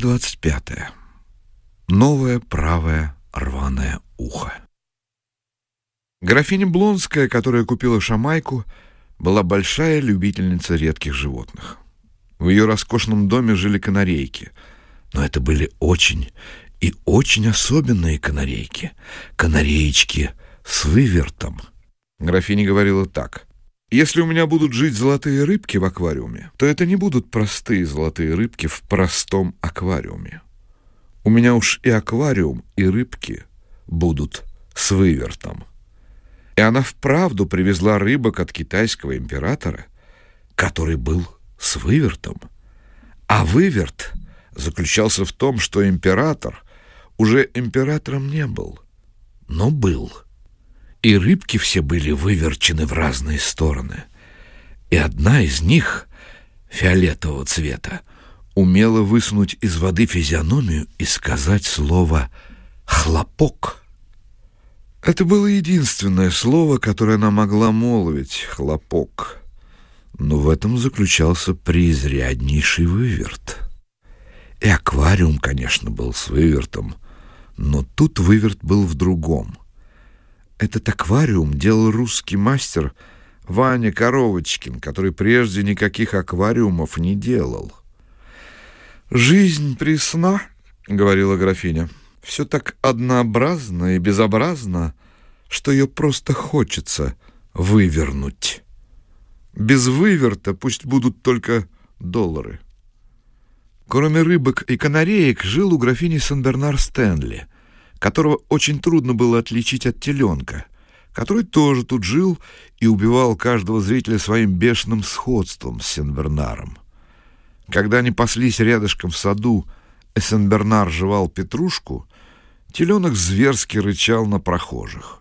Глава 25. Новое правое рваное ухо. Графиня Блонская, которая купила шамайку, была большая любительница редких животных. В ее роскошном доме жили канарейки, но это были очень и очень особенные канарейки, канареечки с вывертом. Графиня говорила так: если у меня будут жить золотые рыбки в аквариуме, то это не будут простые золотые рыбки в простом аквариуме. У меня уж и аквариум, и рыбки будут с вывертом. И она вправду привезла рыбок от китайского императора, который был с вывертом. А выверт заключался в том, что император уже императором не был, но был и рыбки все были выверчены в разные стороны. И одна из них, фиолетового цвета, умела высунуть из воды физиономию и сказать слово «хлопок». Это было единственное слово, которое она могла молвить — «хлопок». Но в этом заключался преизряднейший выверт. И аквариум, конечно, был с вывертом, но тут выверт был в другом — этот аквариум делал русский мастер Ваня Коровочкин, который прежде никаких аквариумов не делал. «Жизнь пресна», — говорила графиня, — «все так однообразно и безобразно, что ее просто хочется вывернуть. Без выверта пусть будут только доллары». Кроме рыбок и канареек жил у графини Сен-Бернар Стэнли — которого очень трудно было отличить от теленка, который тоже тут жил и убивал каждого зрителя своим бешеным сходством с Сен-Бернаром. Когда они паслись рядышком в саду, и Сен-Бернар жевал петрушку, теленок зверски рычал на прохожих.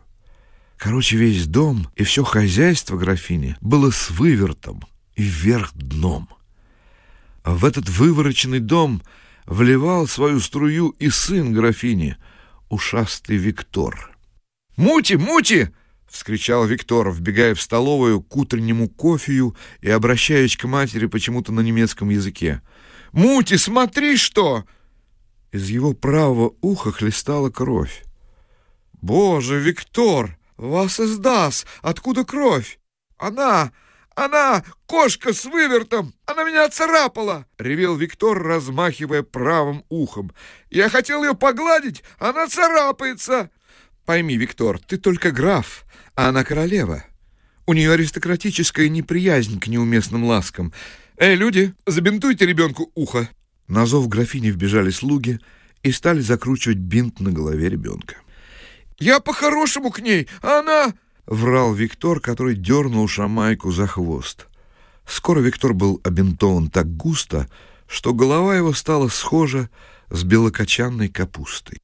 Короче, весь дом и все хозяйство графини было с вывертом и вверх дном. В этот вывороченный дом вливал свою струю и сын графини — ушастый Виктор. «Мути, мути!» — вскричал Виктор, вбегая в столовую к утреннему кофею и обращаясь к матери почему-то на немецком языке. «Мути, смотри что!» Из его правого уха хлестала кровь. «Боже, Виктор, вас издаст! Откуда кровь? Она, она, кошка с вывертом! Она меня царапала!» — ревел Виктор, размахивая правым ухом. «Я хотел ее погладить, она царапается!» «Пойми, Виктор, ты только граф, а она королева. У нее аристократическая неприязнь к неуместным ласкам. Эй, люди, забинтуйте ребенку ухо!» На зов графини вбежали слуги и стали закручивать бинт на голове ребенка. «Я по-хорошему к ней, а она...» врал Виктор, который дернул Шамайку за хвост. Скоро Виктор был обинтован так густо, что голова его стала схожа с белокочанной капустой.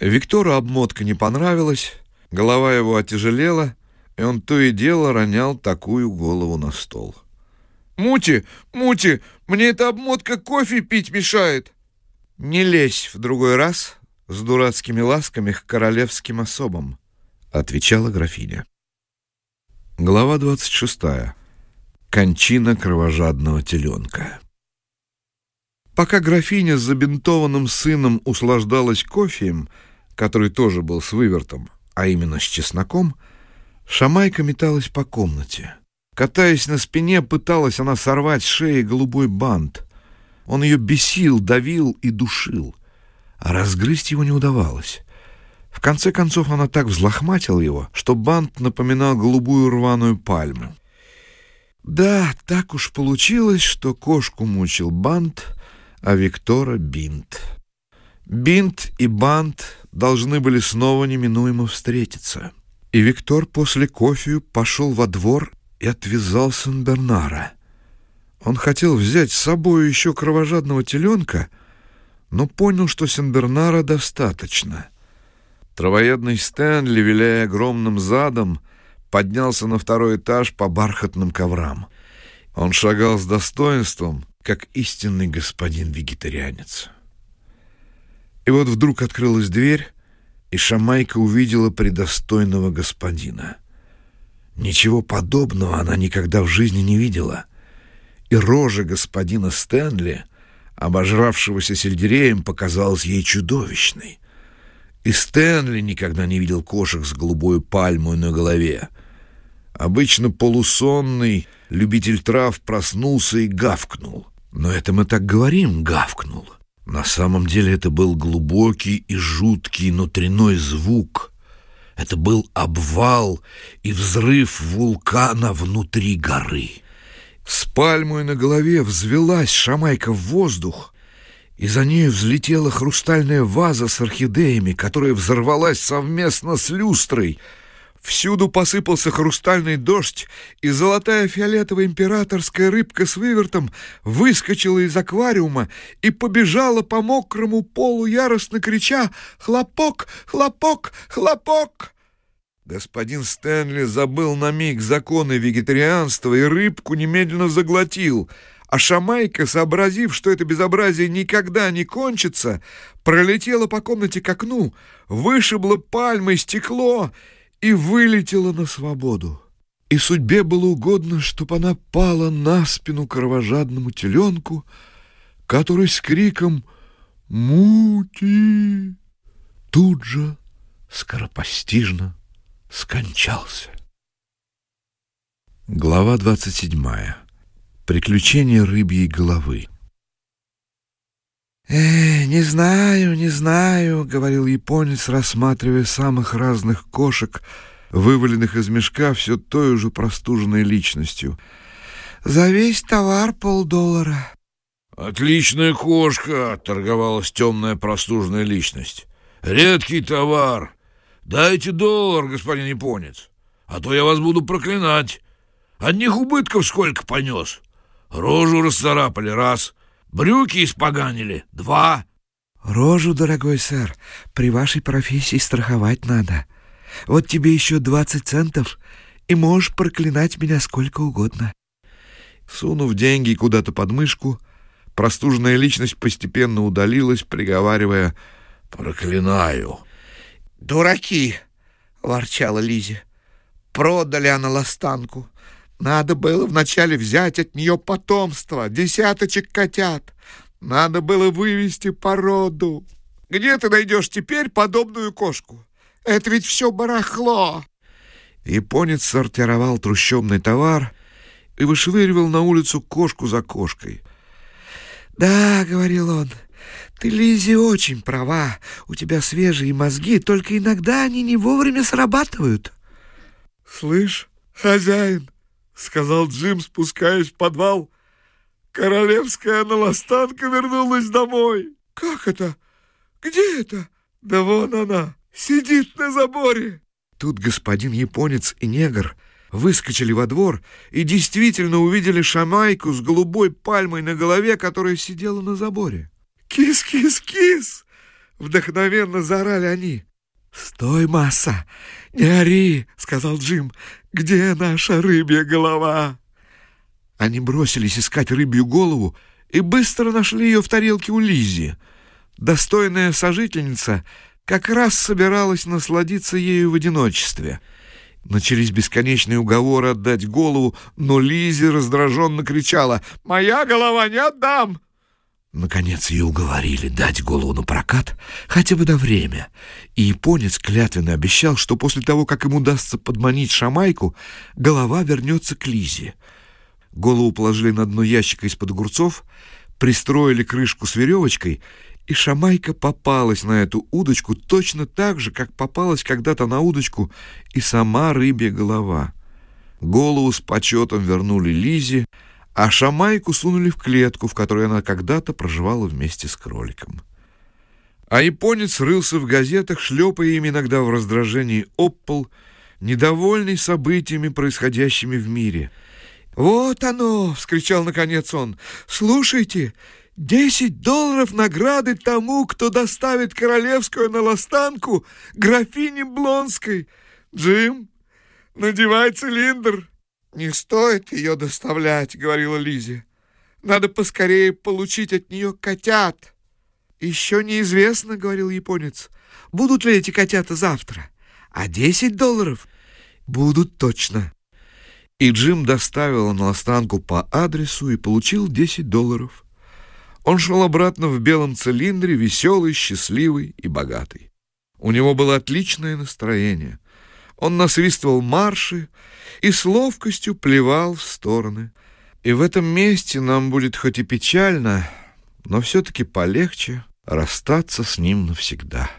Виктору обмотка не понравилась, голова его отяжелела, и он то и дело ронял такую голову на стол. «Мути, Мути, мне эта обмотка кофе пить мешает!» «Не лезь в другой раз с дурацкими ласками к королевским особам», — отвечала графиня. Глава 26. Кончина кровожадного теленка. Пока графиня с забинтованным сыном услаждалась кофеем, который тоже был с вывертом, а именно с чесноком, Шамайка металась по комнате. Катаясь на спине, пыталась она сорвать с шеи голубой бант. Он ее бесил, давил и душил, а разгрызть его не удавалось. В конце концов она так взлохматила его, что бант напоминал голубую рваную пальму. Да, так уж получилось, что кошку мучил бант, а Виктора — бинт. Бинт и бант должны были снова неминуемо встретиться. И Виктор после кофею пошел во двор и отвязал Сен-Бернара. Он хотел взять с собой еще кровожадного теленка, но понял, что Сен-Бернара достаточно — Травоядный Стэнли, виляя огромным задом, поднялся на второй этаж по бархатным коврам. Он шагал с достоинством, как истинный господин-вегетарианец. И вот вдруг открылась дверь, и Шамайка увидела предостойного господина. Ничего подобного она никогда в жизни не видела. И рожа господина Стэнли обожравшегося сельдереем, показалась ей чудовищной. И Стэнли никогда не видел кошек с голубой пальмой на голове. Обычно полусонный любитель трав проснулся и гавкнул. Но это мы так говорим «гавкнул». На самом деле это был глубокий и жуткий внутренной звук. Это был обвал и взрыв вулкана внутри горы. С пальмой на голове взвелась шамайка в воздух, и за ней взлетела хрустальная ваза с орхидеями, которая взорвалась совместно с люстрой — Всюду посыпался хрустальный дождь, и золотая фиолетовая императорская рыбка с вывертом выскочила из аквариума и побежала по мокрому полу, яростно крича «Хлопок! Хлопок! Хлопок!» Господин Стэнли забыл на миг законы вегетарианства и рыбку немедленно заглотил, а Шамайка, сообразив, что это безобразие никогда не кончится, пролетела по комнате к окну, вышибла пальмой стекло и вылетела на свободу. И судьбе было угодно, чтоб она пала на спину кровожадному теленку, который с криком «Мути!» тут же скоропостижно скончался. Глава двадцать седьмая. Приключения рыбьей головы. «Э, не знаю, не знаю», — говорил японец, рассматривая самых разных кошек, вываленных из мешка все той же простуженной личностью. «За весь товар полдоллара». «Отличная кошка», — торговалась темная простуженная личность. «Редкий товар. Дайте доллар, господин японец, а то я вас буду проклинать. Одних убытков сколько понес. Рожу расцарапали раз». Брюки испоганили. Два. Рожу, дорогой сэр, при вашей профессии страховать надо. Вот тебе еще двадцать центов, и можешь проклинать меня сколько угодно. Сунув деньги куда-то под мышку, простуженная личность постепенно удалилась, приговаривая «Проклинаю». «Дураки!» — ворчала Лизи. «Продали она ластанку. Надо было вначале взять от нее потомство, десяточек котят. Надо было вывести породу. Где ты найдешь теперь подобную кошку? Это ведь все барахло. Японец сортировал трущобный товар и вышвыривал на улицу кошку за кошкой. «Да, — говорил он, — ты, Лизи, очень права. У тебя свежие мозги, только иногда они не вовремя срабатывают». «Слышь, хозяин, — сказал Джим, спускаясь в подвал. «Королевская наластанка вернулась домой». «Как это? Где это?» «Да вон она, сидит на заборе». Тут господин японец и негр выскочили во двор и действительно увидели шамайку с голубой пальмой на голове, которая сидела на заборе. «Кис-кис-кис!» — вдохновенно заорали они. «Стой, масса! Не ори!» — сказал Джим. «Где наша рыбья голова?» Они бросились искать рыбью голову и быстро нашли ее в тарелке у Лизи. Достойная сожительница как раз собиралась насладиться ею в одиночестве. Начались бесконечные уговоры отдать голову, но Лизи раздраженно кричала «Моя голова не отдам!» Наконец ее уговорили дать голову на прокат хотя бы до время, и японец клятвенно обещал, что после того, как ему удастся подманить шамайку, голова вернется к Лизе. Голову положили на дно ящика из-под огурцов, пристроили крышку с веревочкой, и шамайка попалась на эту удочку точно так же, как попалась когда-то на удочку и сама рыбья голова. Голову с почетом вернули Лизе, а шамайку сунули в клетку, в которой она когда-то проживала вместе с кроликом. А японец рылся в газетах, шлепая им иногда в раздражении об недовольный событиями, происходящими в мире. «Вот оно!» — вскричал наконец он. «Слушайте, десять долларов награды тому, кто доставит королевскую наластанку графине Блонской. Джим, надевай цилиндр!» «Не стоит ее доставлять», — говорила Лизи. «Надо поскорее получить от нее котят». «Еще неизвестно», — говорил японец, — «будут ли эти котята завтра. А десять долларов будут точно». И Джим доставил на по адресу и получил десять долларов. Он шел обратно в белом цилиндре, веселый, счастливый и богатый. У него было отличное настроение. Он насвистывал марши и с ловкостью плевал в стороны. И в этом месте нам будет хоть и печально, но все-таки полегче расстаться с ним навсегда.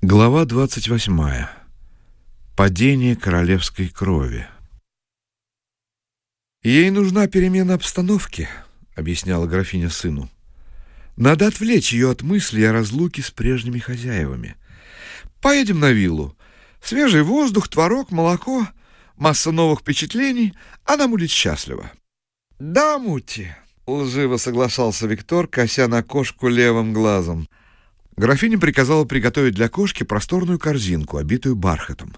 Глава двадцать восьмая. Падение королевской крови. «Ей нужна перемена обстановки», — объясняла графиня сыну. «Надо отвлечь ее от мысли о разлуке с прежними хозяевами. Поедем на виллу. Свежий воздух, творог, молоко, масса новых впечатлений. Она будет счастлива». «Да, Мути», — лживо соглашался Виктор, кося на кошку левым глазом. Графиня приказала приготовить для кошки просторную корзинку, обитую бархатом.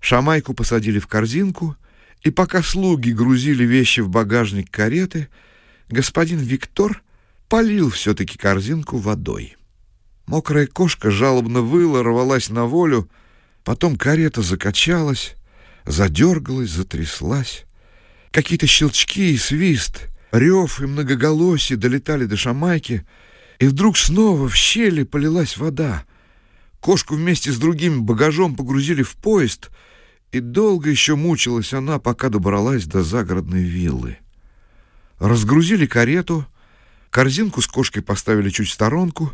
Шамайку посадили в корзинку, и пока слуги грузили вещи в багажник кареты, господин Виктор полил все-таки корзинку водой. Мокрая кошка жалобно выла, рвалась на волю, потом карета закачалась, задергалась, затряслась. Какие-то щелчки и свист, рев и многоголосие долетали до Шамайки, и вдруг снова в щели полилась вода. Кошку вместе с другим багажом погрузили в поезд — и долго еще мучилась она, пока добралась до загородной виллы. Разгрузили карету, корзинку с кошкой поставили чуть в сторонку.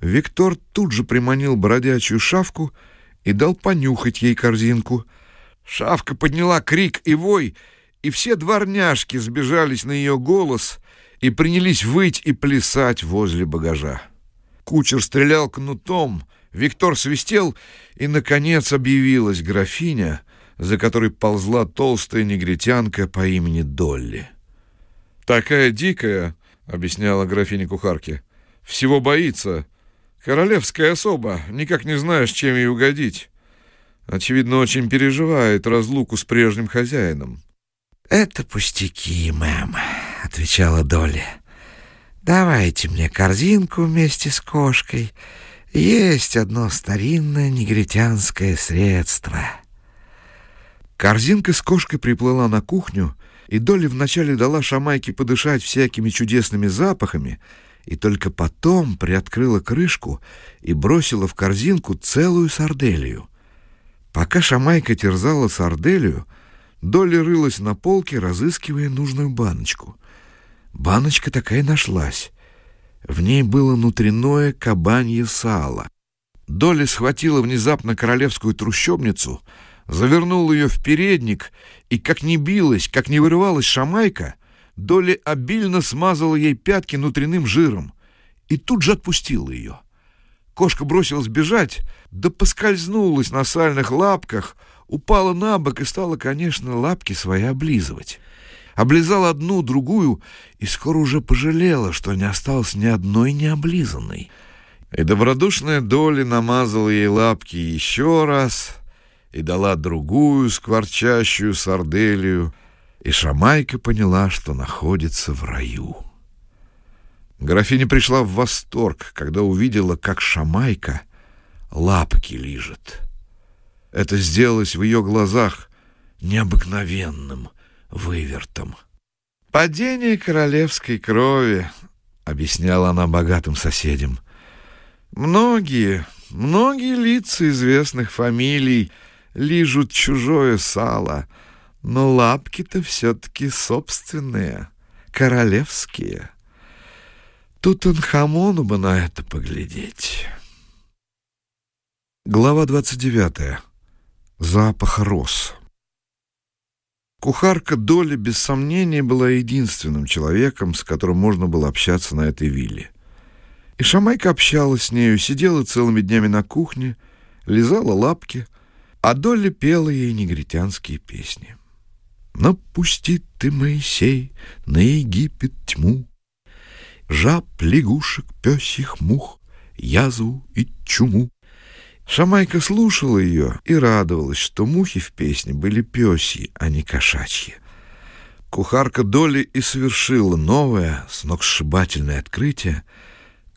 Виктор тут же приманил бродячую шавку и дал понюхать ей корзинку. Шавка подняла крик и вой, и все дворняжки сбежались на ее голос и принялись выть и плясать возле багажа. Кучер стрелял кнутом, Виктор свистел, и, наконец, объявилась графиня, за которой ползла толстая негритянка по имени Долли. «Такая дикая», — объясняла графиня кухарки, — «всего боится. Королевская особа, никак не знаешь, чем ей угодить. Очевидно, очень переживает разлуку с прежним хозяином». «Это пустяки, мэм», — отвечала Долли. «Давайте мне корзинку вместе с кошкой. Есть одно старинное негритянское средство». Корзинка с кошкой приплыла на кухню, и Долли вначале дала Шамайке подышать всякими чудесными запахами, и только потом приоткрыла крышку и бросила в корзинку целую сарделью. Пока Шамайка терзала сарделью, Долли рылась на полке, разыскивая нужную баночку. Баночка такая нашлась. В ней было внутреннее кабанье сало. Долли схватила внезапно королевскую трущобницу — завернул ее в передник, и как не билась, как не вырывалась шамайка, Доли обильно смазала ей пятки внутренним жиром и тут же отпустила ее. Кошка бросилась бежать, да поскользнулась на сальных лапках, упала на бок и стала, конечно, лапки свои облизывать. Облизала одну, другую, и скоро уже пожалела, что не осталось ни одной необлизанной. И добродушная Доли намазала ей лапки еще раз — и дала другую скворчащую сарделью, и Шамайка поняла, что находится в раю. Графиня пришла в восторг, когда увидела, как Шамайка лапки лижет. Это сделалось в ее глазах необыкновенным вывертом. «Падение королевской крови», — объясняла она богатым соседям. «Многие, многие лица известных фамилий — лижут чужое сало, но лапки-то все-таки собственные, королевские. Тут он хамону бы на это поглядеть. Глава 29. Запах роз. Кухарка Доли без сомнения была единственным человеком, с которым можно было общаться на этой вилле. И Шамайка общалась с нею, сидела целыми днями на кухне, лизала лапки — а Долли пела ей негритянские песни. «Напусти ты, Моисей, на Египет тьму, Жаб, лягушек, пёсих мух, язву и чуму». Шамайка слушала ее и радовалась, что мухи в песне были пёсьи, а не кошачьи. Кухарка Долли и совершила новое, сногсшибательное открытие —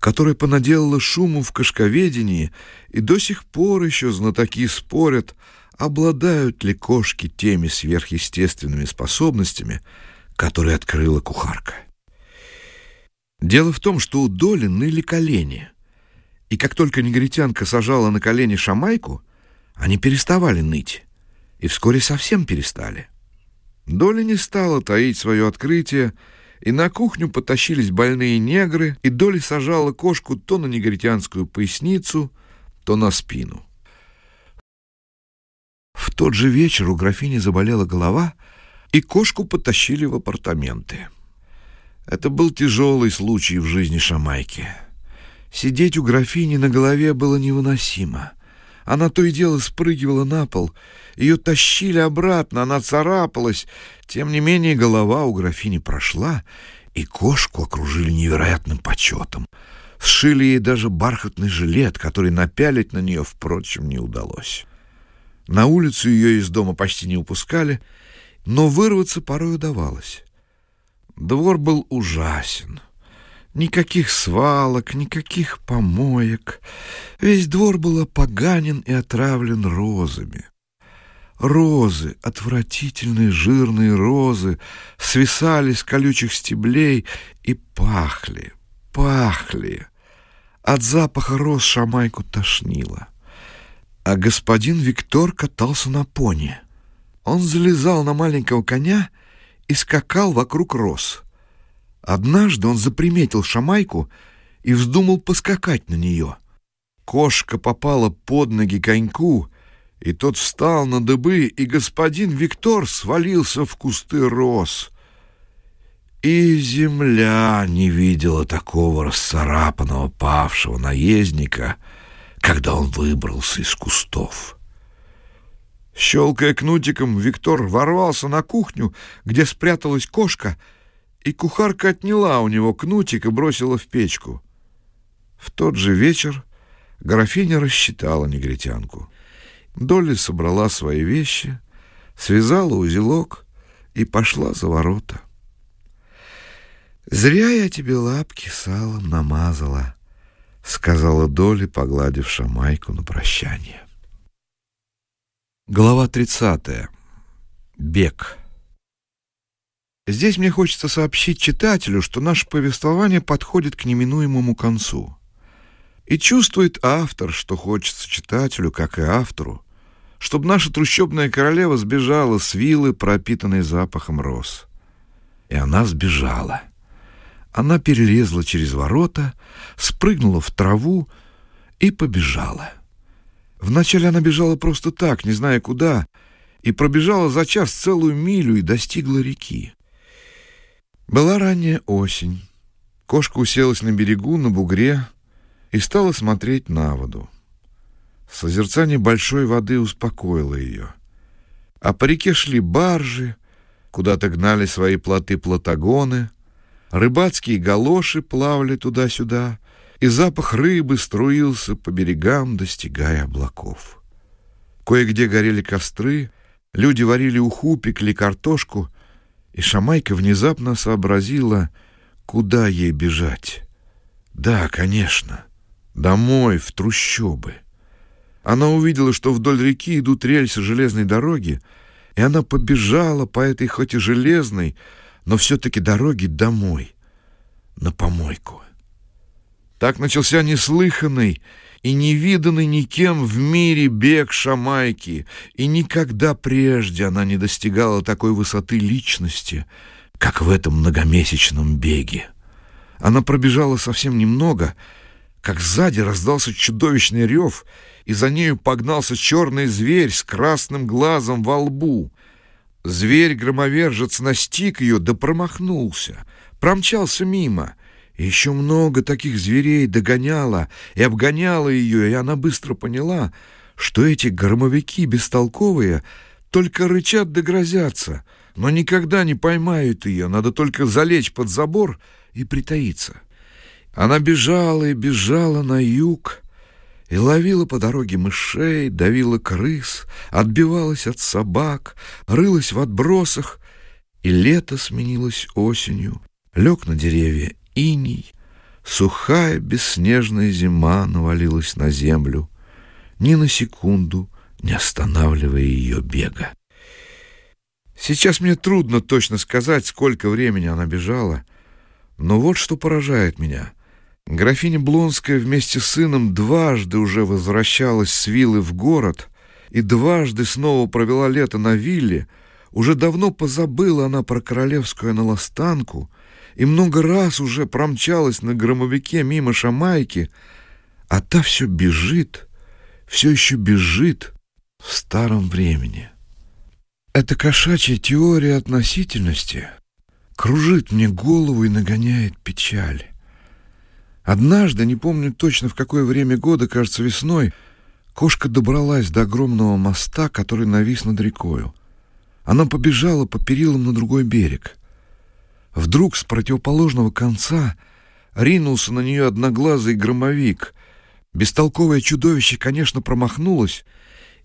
которая понаделала шуму в кошковедении, и до сих пор еще знатоки спорят, обладают ли кошки теми сверхъестественными способностями, которые открыла кухарка. Дело в том, что у Доли ныли колени. И как только негритянка сажала на колени шамайку, они переставали ныть. И вскоре совсем перестали. Доля не стала таить свое открытие, и на кухню потащились больные негры, и Доля сажала кошку то на негритянскую поясницу, то на спину. В тот же вечер у графини заболела голова, и кошку потащили в апартаменты. Это был тяжелый случай в жизни Шамайки. Сидеть у графини на голове было невыносимо. Она то и дело спрыгивала на пол, ее тащили обратно, она царапалась. Тем не менее голова у графини прошла, и кошку окружили невероятным почетом. Сшили ей даже бархатный жилет, который напялить на нее, впрочем, не удалось. На улицу ее из дома почти не упускали, но вырваться порой удавалось. Двор был ужасен. Никаких свалок, никаких помоек. Весь двор был опоганен и отравлен розами. Розы, отвратительные жирные розы, свисали с колючих стеблей и пахли, пахли. От запаха роз шамайку тошнило. А господин Виктор катался на пони. Он залезал на маленького коня и скакал вокруг роз. Однажды он заприметил шамайку и вздумал поскакать на нее. Кошка попала под ноги коньку, и тот встал на дыбы, и господин Виктор свалился в кусты роз. И земля не видела такого расцарапанного павшего наездника, когда он выбрался из кустов. Щелкая кнутиком, Виктор ворвался на кухню, где спряталась кошка, и кухарка отняла у него кнутик и бросила в печку. В тот же вечер графиня рассчитала негритянку. Долли собрала свои вещи, связала узелок и пошла за ворота. «Зря я тебе лапки салом намазала», — сказала Долли, погладив Шамайку на прощание. Глава 30. Бег. Здесь мне хочется сообщить читателю, что наше повествование подходит к неминуемому концу. И чувствует автор, что хочется читателю, как и автору, чтобы наша трущобная королева сбежала с виллы, пропитанной запахом роз. И она сбежала. Она перелезла через ворота, спрыгнула в траву и побежала. Вначале она бежала просто так, не зная куда, и пробежала за час целую милю и достигла реки. Была ранняя осень. Кошка уселась на берегу, на бугре, и стала смотреть на воду. Созерцание большой воды успокоило ее. А по реке шли баржи, куда-то гнали свои плоты-платагоны, рыбацкие галоши плавали туда-сюда, и запах рыбы струился по берегам, достигая облаков. Кое-где горели костры, люди варили уху, пекли картошку, и Шамайка внезапно сообразила, куда ей бежать. Да, конечно, домой, в трущобы. Она увидела, что вдоль реки идут рельсы железной дороги, и она побежала по этой хоть и железной, но все-таки дороге домой, на помойку. Так начался неслыханный и невиданный никем в мире бег Шамайки, и никогда прежде она не достигала такой высоты личности, как в этом многомесячном беге. Она пробежала совсем немного, как сзади раздался чудовищный рев, и за нею погнался черный зверь с красным глазом во лбу. Зверь-громовержец настиг ее, да промахнулся, промчался мимо — еще много таких зверей догоняло и обгоняло ее, и она быстро поняла, что эти громовики бестолковые только рычат да грозятся, но никогда не поймают ее, надо только залечь под забор и притаиться. Она бежала и бежала на юг, и ловила по дороге мышей, давила крыс, отбивалась от собак, рылась в отбросах, и лето сменилось осенью, лег на деревья иней, сухая бесснежная зима навалилась на землю, ни на секунду не останавливая ее бега. Сейчас мне трудно точно сказать, сколько времени она бежала, Но вот что поражает меня. Графиня Блонская вместе с сыном дважды уже возвращалась с виллы в город и дважды снова провела лето на вилле. Уже давно позабыла она про королевскую аналастанку и много раз уже промчалась на громовике мимо Шамайки, а та все бежит, все еще бежит в старом времени. Эта кошачья теория относительности кружит мне голову и нагоняет печаль. Однажды, не помню точно в какое время года, кажется, весной, кошка добралась до огромного моста, который навис над рекою. Она побежала по перилам на другой берег. Вдруг с противоположного конца ринулся на нее одноглазый громовик. Бестолковое чудовище, конечно, промахнулось,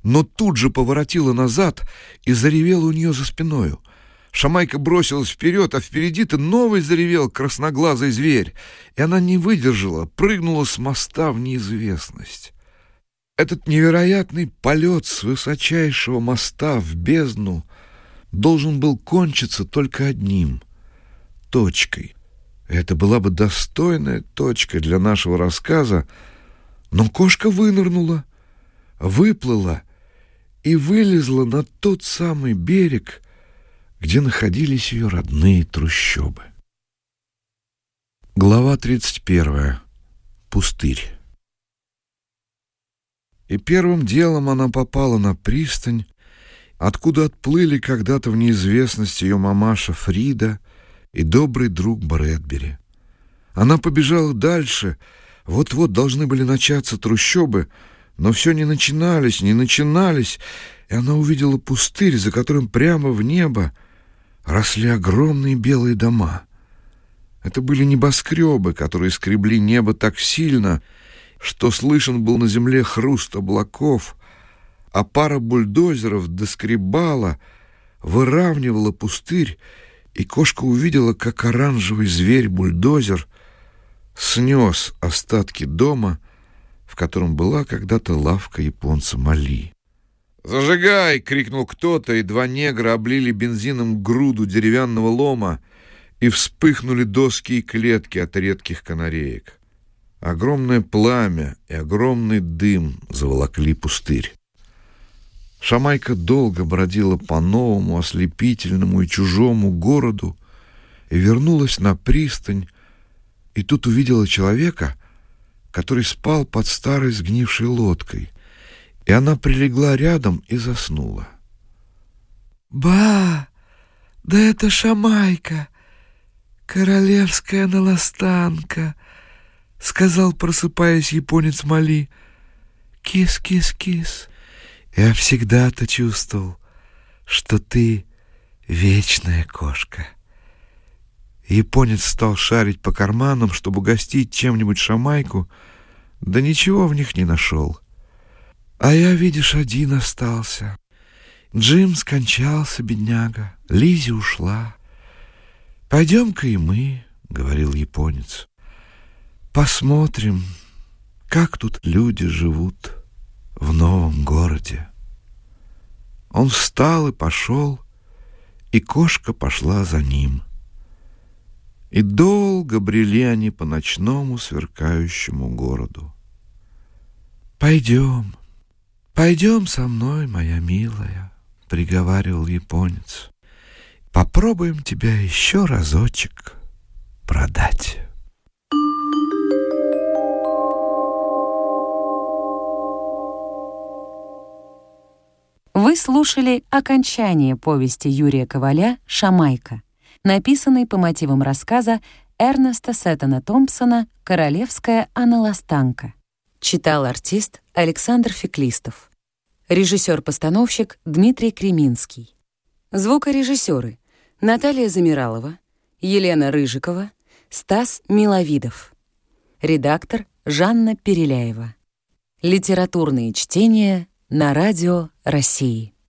но тут же поворотило назад и заревело у нее за спиною. Шамайка бросилась вперед, а впереди-то новый заревел красноглазый зверь, и она не выдержала, прыгнула с моста в неизвестность. Этот невероятный полет с высочайшего моста в бездну должен был кончиться только одним — точкой. Это была бы достойная точка для нашего рассказа, но кошка вынырнула, выплыла и вылезла на тот самый берег — где находились ее родные трущобы. Глава 31. Пустырь. И первым делом она попала на пристань, откуда отплыли когда-то в неизвестность ее мамаша Фрида и добрый друг Брэдбери. Она побежала дальше, вот-вот должны были начаться трущобы, но все не начинались, не начинались, и она увидела пустырь, за которым прямо в небо росли огромные белые дома. Это были небоскребы, которые скребли небо так сильно, что слышен был на земле хруст облаков, а пара бульдозеров доскребала, выравнивала пустырь, и кошка увидела, как оранжевый зверь-бульдозер снес остатки дома, в котором была когда-то лавка японца Мали. «Зажигай!» — крикнул кто-то, и два негра облили бензином груду деревянного лома и вспыхнули доски и клетки от редких канареек. Огромное пламя и огромный дым заволокли пустырь. Шамайка долго бродила по новому, ослепительному и чужому городу и вернулась на пристань, и тут увидела человека, который спал под старой сгнившей лодкой — и она прилегла рядом и заснула. «Ба! Да это Шамайка, королевская наластанка!» — сказал, просыпаясь японец Мали. «Кис-кис-кис! Я всегда-то чувствовал, что ты вечная кошка». Японец стал шарить по карманам, чтобы угостить чем-нибудь Шамайку, да ничего в них не нашел. А я, видишь, один остался. Джим скончался, бедняга. Лизи ушла. Пойдем-ка и мы, — говорил японец. Посмотрим, как тут люди живут в новом городе. Он встал и пошел, и кошка пошла за ним. И долго брели они по ночному сверкающему городу. «Пойдем», «Пойдем со мной, моя милая», — приговаривал японец. «Попробуем тебя еще разочек продать». Вы слушали окончание повести Юрия Коваля «Шамайка», написанной по мотивам рассказа Эрнеста Сеттона Томпсона «Королевская аналастанка». Читал артист Александр Феклистов. Режиссер-постановщик Дмитрий Креминский. Звукорежиссеры Наталья Замиралова, Елена Рыжикова, Стас Миловидов. Редактор Жанна Переляева. Литературные чтения на радио России.